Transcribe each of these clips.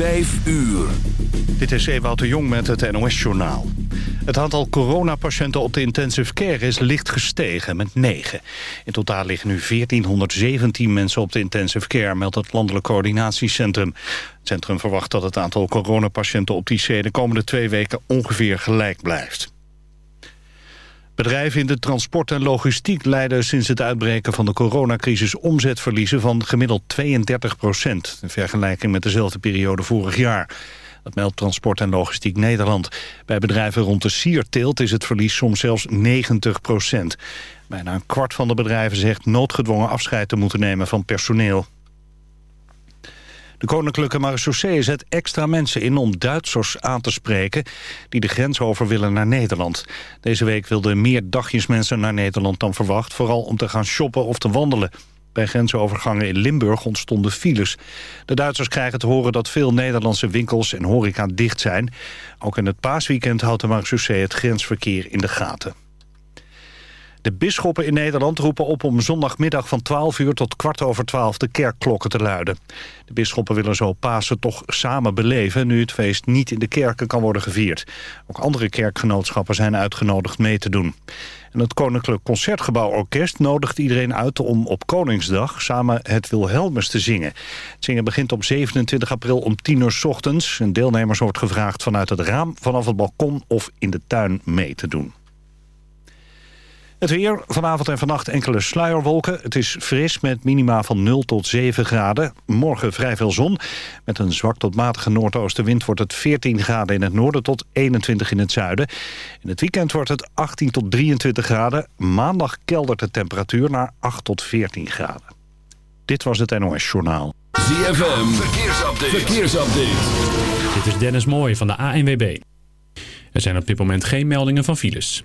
Vijf uur. Dit is Ewout de Jong met het NOS-journaal. Het aantal coronapatiënten op de intensive care is licht gestegen met 9. In totaal liggen nu 1417 mensen op de intensive care... meldt het Landelijk Coördinatiecentrum. Het centrum verwacht dat het aantal coronapatiënten op die C... de komende twee weken ongeveer gelijk blijft. Bedrijven in de transport en logistiek leiden sinds het uitbreken van de coronacrisis omzetverliezen van gemiddeld 32 procent, in vergelijking met dezelfde periode vorig jaar. Dat meldt Transport en Logistiek Nederland. Bij bedrijven rond de sierteelt is het verlies soms zelfs 90 procent. Bijna een kwart van de bedrijven zegt noodgedwongen afscheid te moeten nemen van personeel. De Koninklijke Marechaussee zet extra mensen in om Duitsers aan te spreken... die de grens over willen naar Nederland. Deze week wilden meer dagjes mensen naar Nederland dan verwacht... vooral om te gaan shoppen of te wandelen. Bij grensovergangen in Limburg ontstonden files. De Duitsers krijgen te horen dat veel Nederlandse winkels en horeca dicht zijn. Ook in het paasweekend houdt de marechaussee het grensverkeer in de gaten. De bisschoppen in Nederland roepen op om zondagmiddag van 12 uur tot kwart over 12 de kerkklokken te luiden. De bisschoppen willen zo Pasen toch samen beleven nu het feest niet in de kerken kan worden gevierd. Ook andere kerkgenootschappen zijn uitgenodigd mee te doen. En het Koninklijk Concertgebouworkest nodigt iedereen uit om op Koningsdag samen het Wilhelmus te zingen. Het zingen begint op 27 april om 10 uur s ochtends. En deelnemers wordt gevraagd vanuit het raam, vanaf het balkon of in de tuin mee te doen. Het weer, vanavond en vannacht enkele sluierwolken. Het is fris met minima van 0 tot 7 graden. Morgen vrij veel zon. Met een zwak tot matige noordoostenwind wordt het 14 graden in het noorden tot 21 in het zuiden. In het weekend wordt het 18 tot 23 graden. Maandag keldert de temperatuur naar 8 tot 14 graden. Dit was het NOS Journaal. ZFM, verkeersupdate. verkeersupdate. Dit is Dennis Mooij van de ANWB. Er zijn op dit moment geen meldingen van files.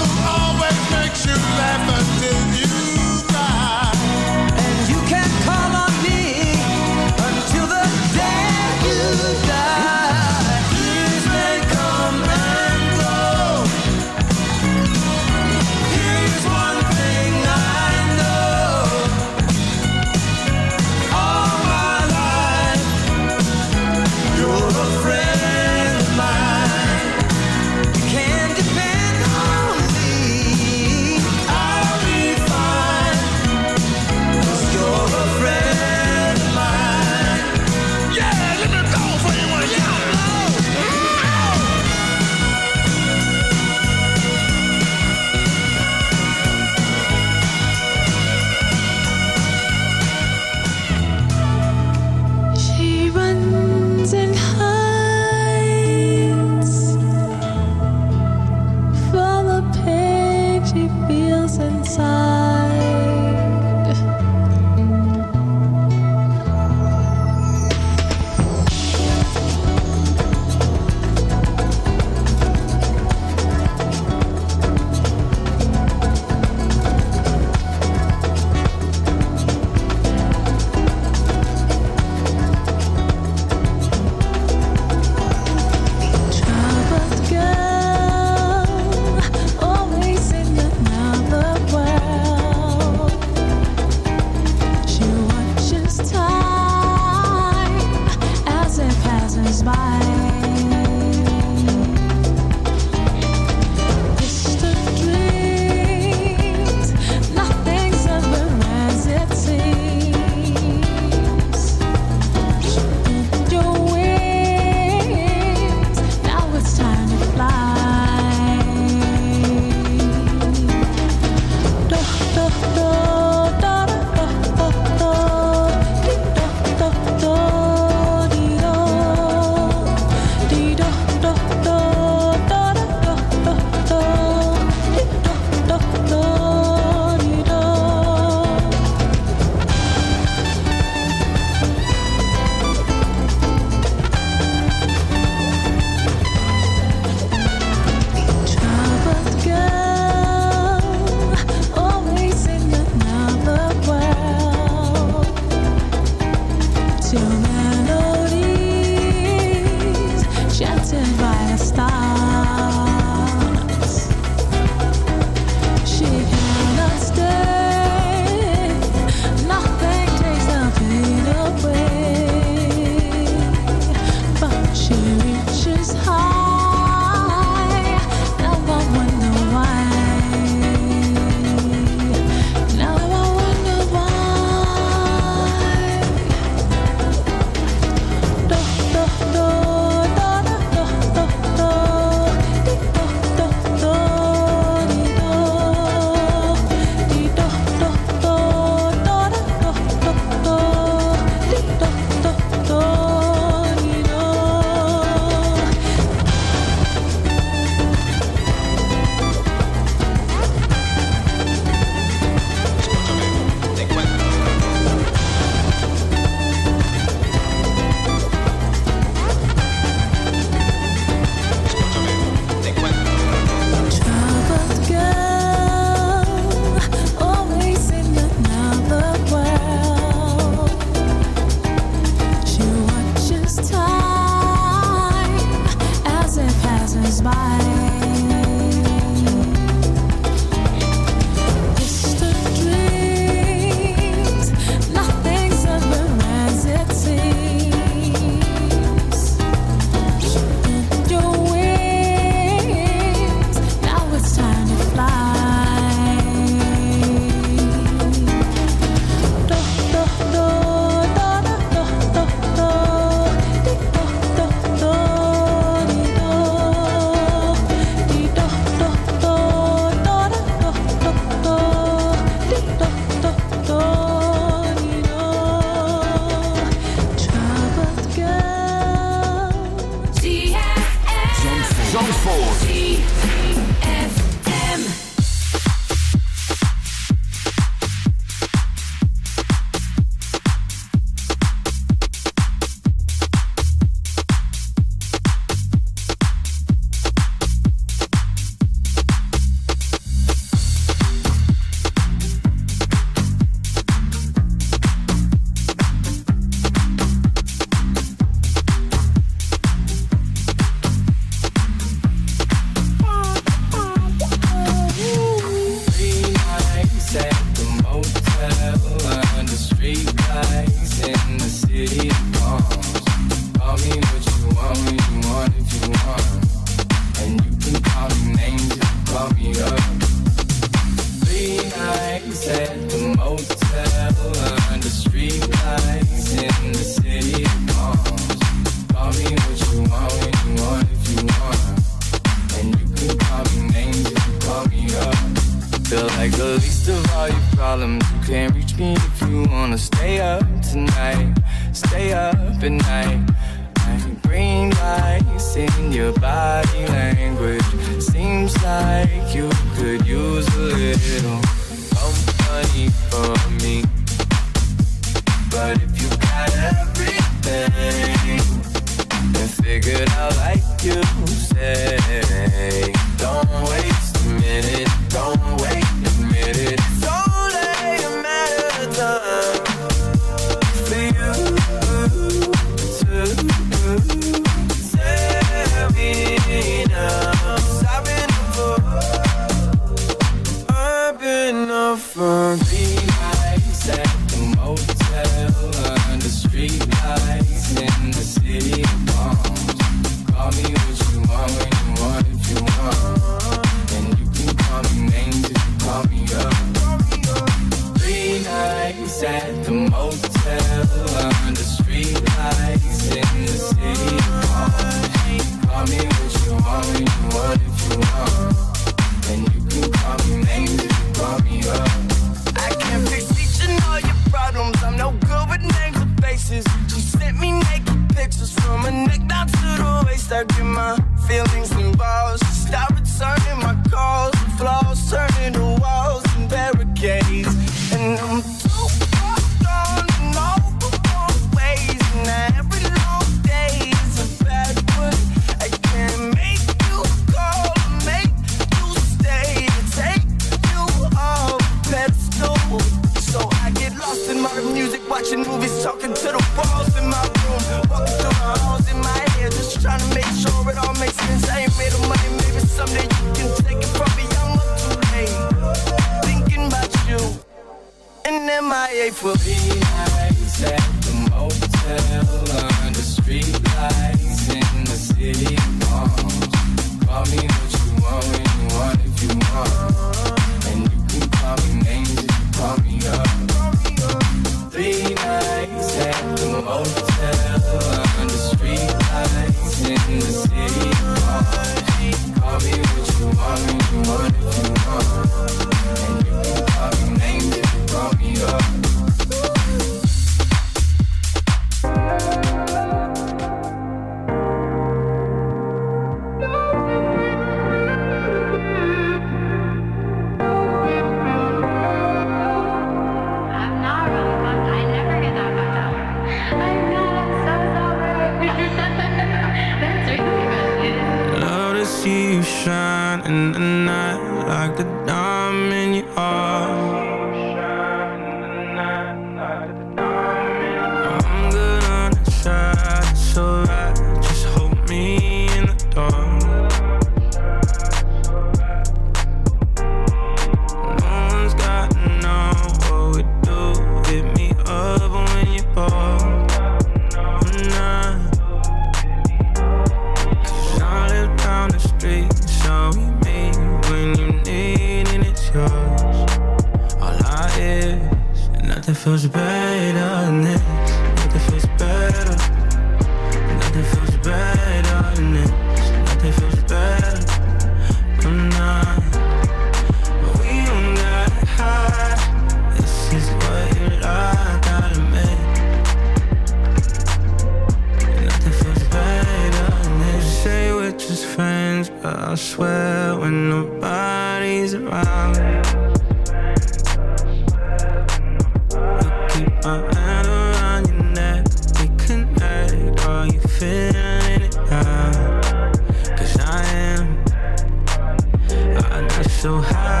so high.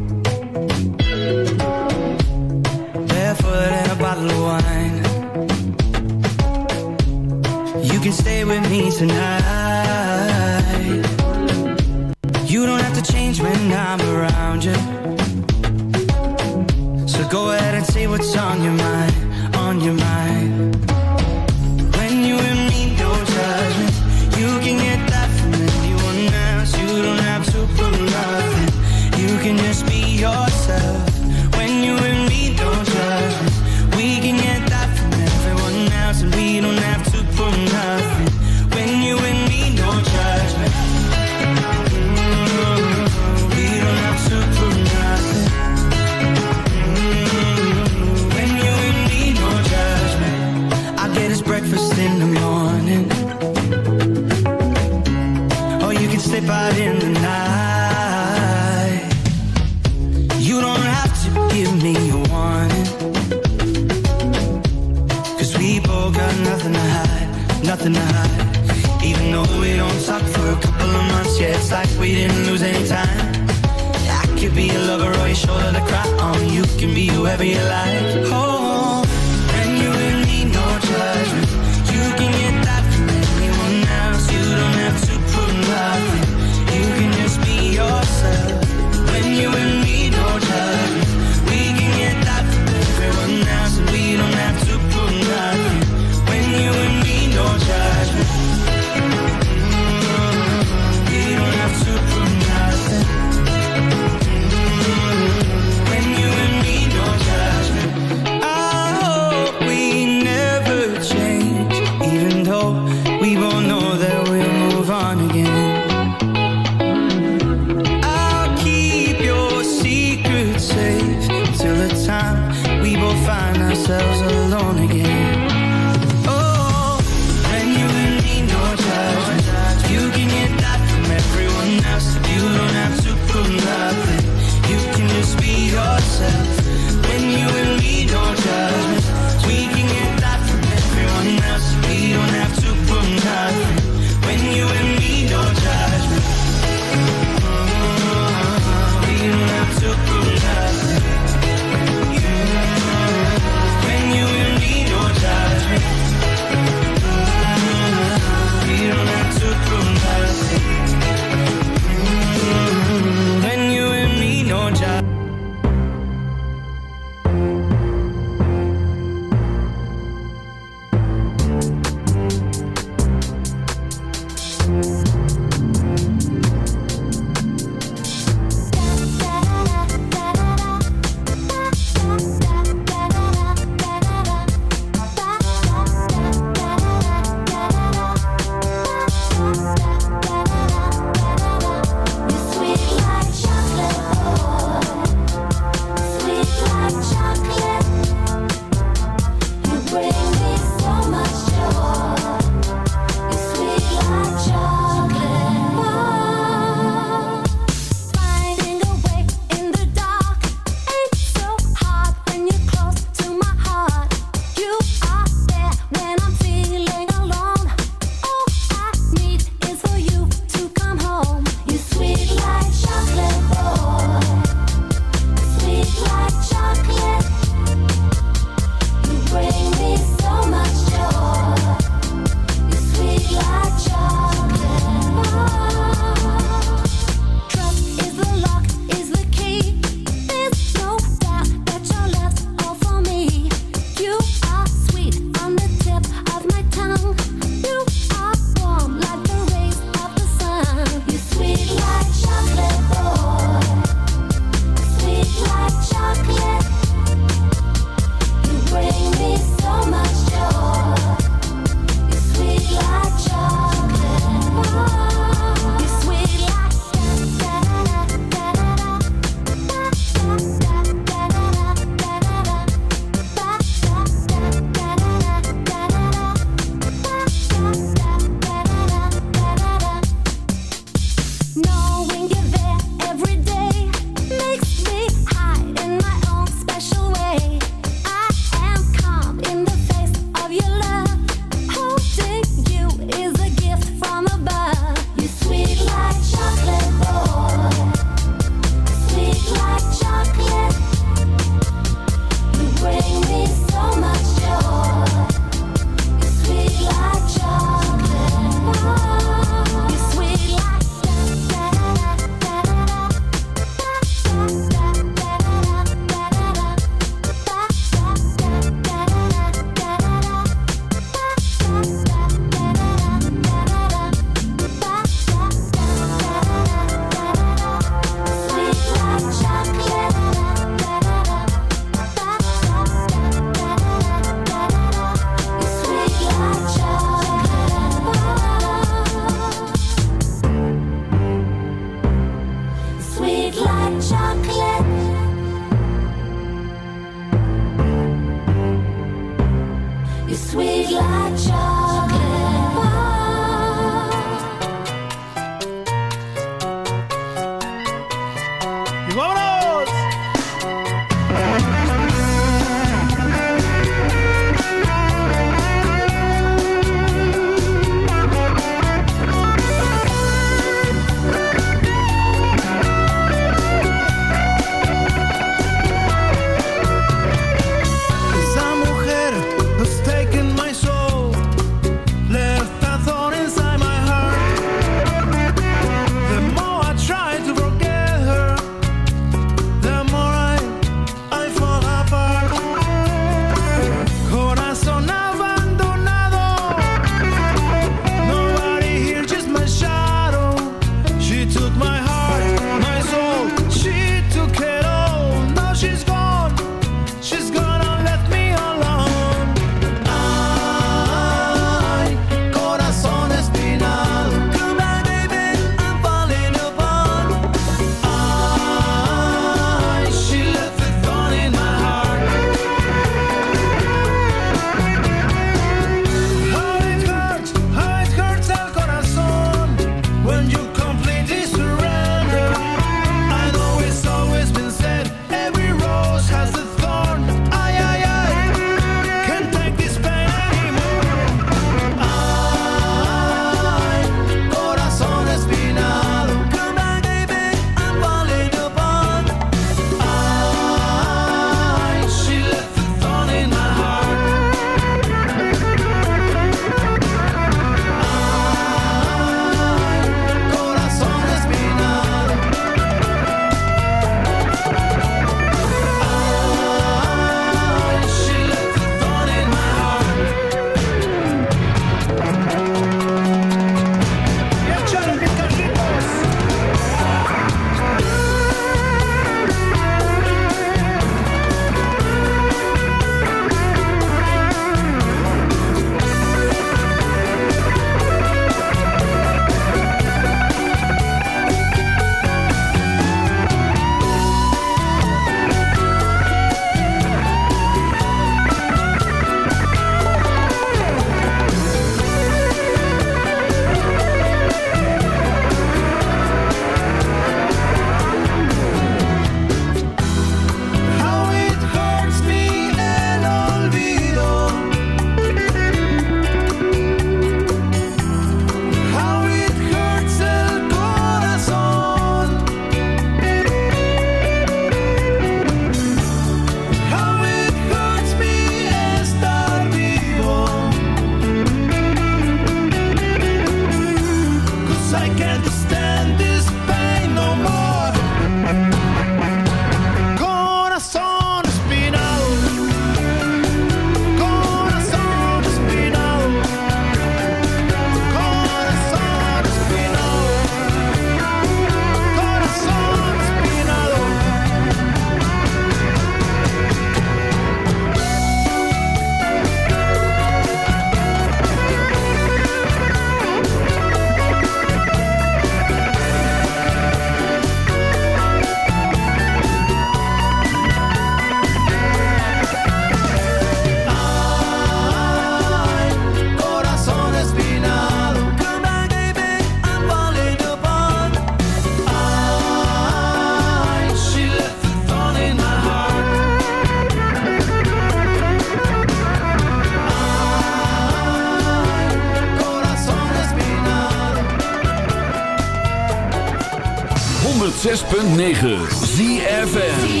106.9 ZFN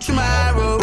tomorrow.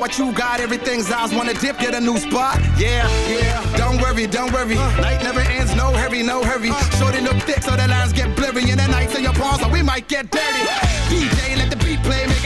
what you got. Everything's ours. Wanna dip, get a new spot. Yeah, yeah. Don't worry, don't worry. Night never ends. No hurry, no hurry. Uh. Shorty look thick, so the lines get blurry. And the nights in your palms, so we might get dirty. DJ, let the beat play. Make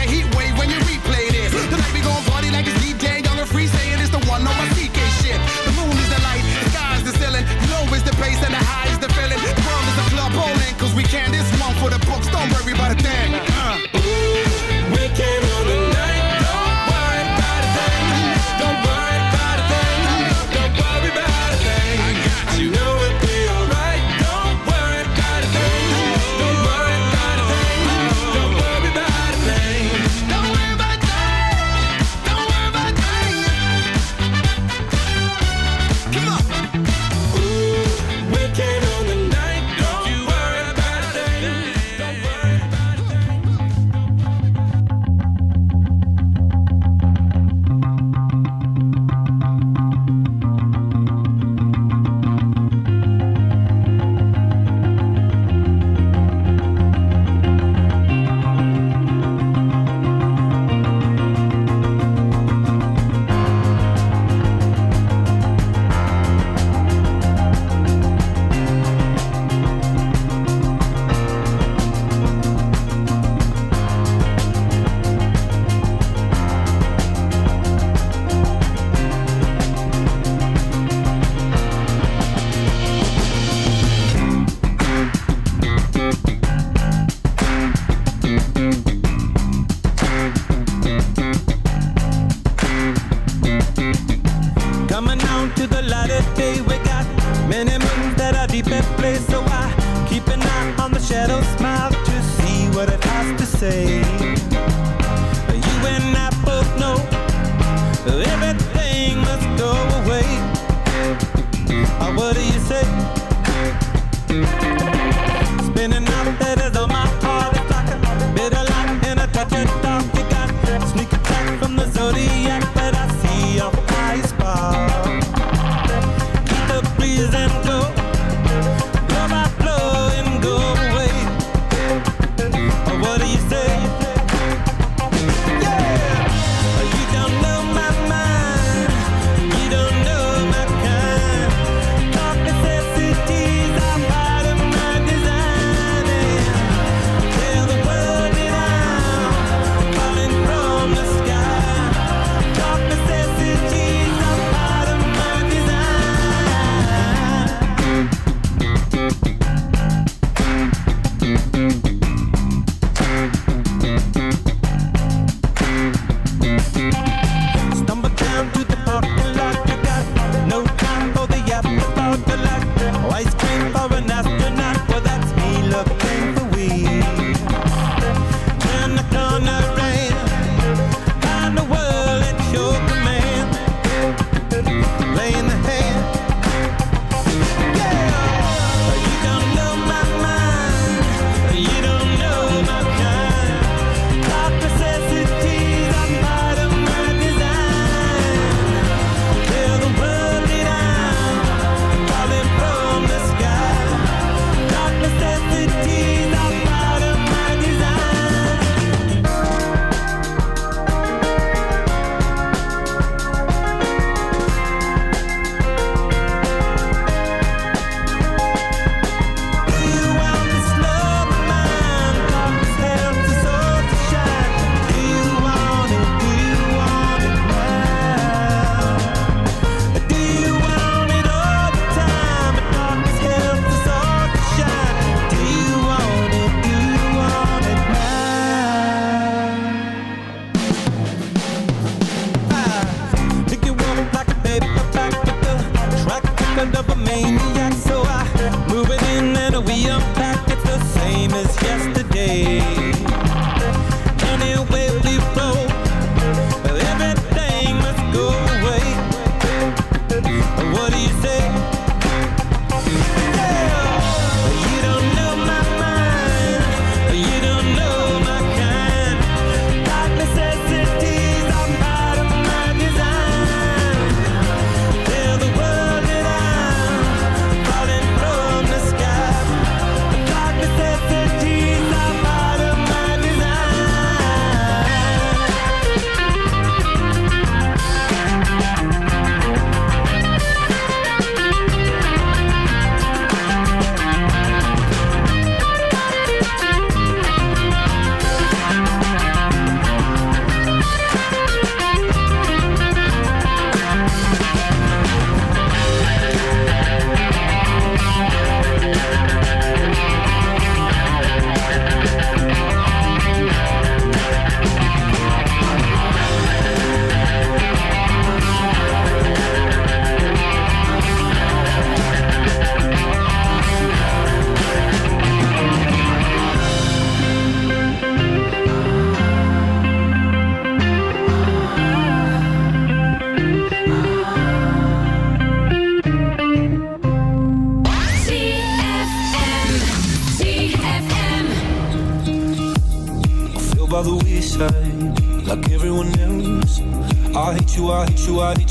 smile to see what it has to say.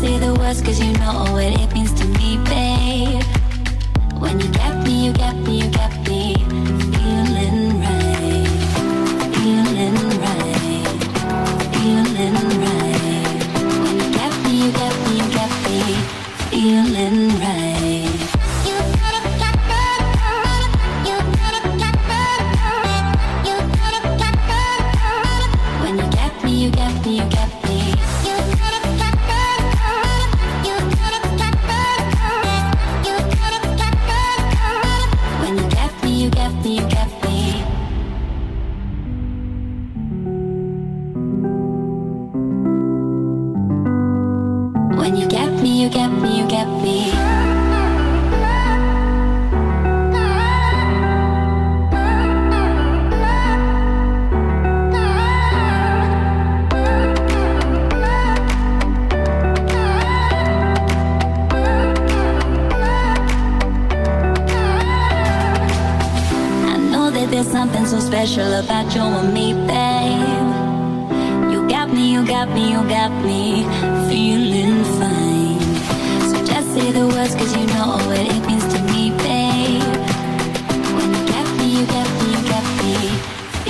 Say the words, cause you know what it means to me, babe. When you got me, you got me, you got me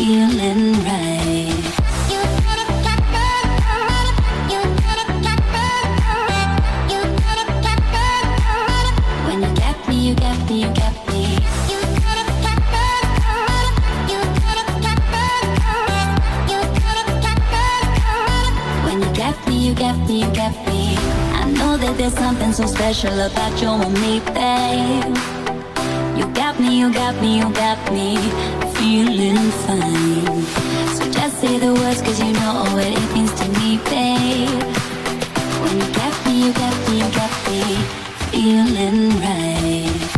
feeling right. When you got me, you got me, you got me. When you got me, you got me, you got me. I know that there's something so special about you and me, babe. You got me, you got me, you got me feeling fine. So just say the words, cause you know what it means to me, babe. When you got me, you got me, you got me feeling right.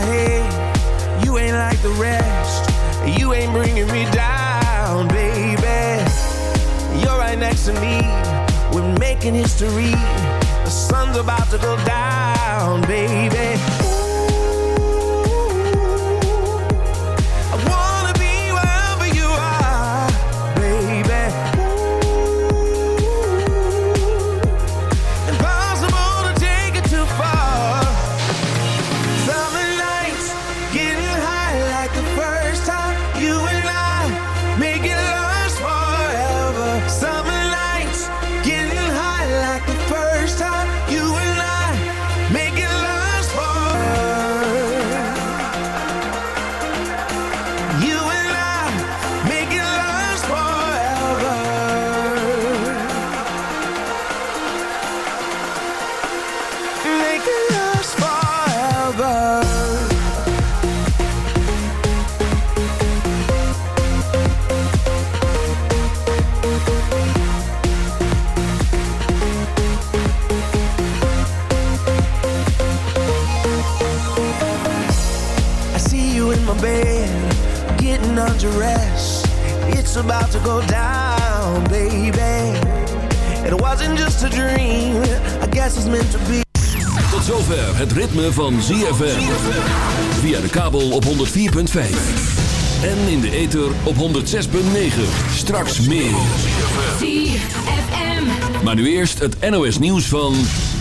Head. You ain't like the rest. You ain't bringing me down, baby. You're right next to me. We're making history. The sun's about to go down, baby. About to go down, baby. It wasn't just a dream, I guess it's meant to be. Tot zover het ritme van ZFM. Via de kabel op 104.5. En in de ether op 106.9. Straks meer. ZFM. Maar nu eerst het NOS nieuws van...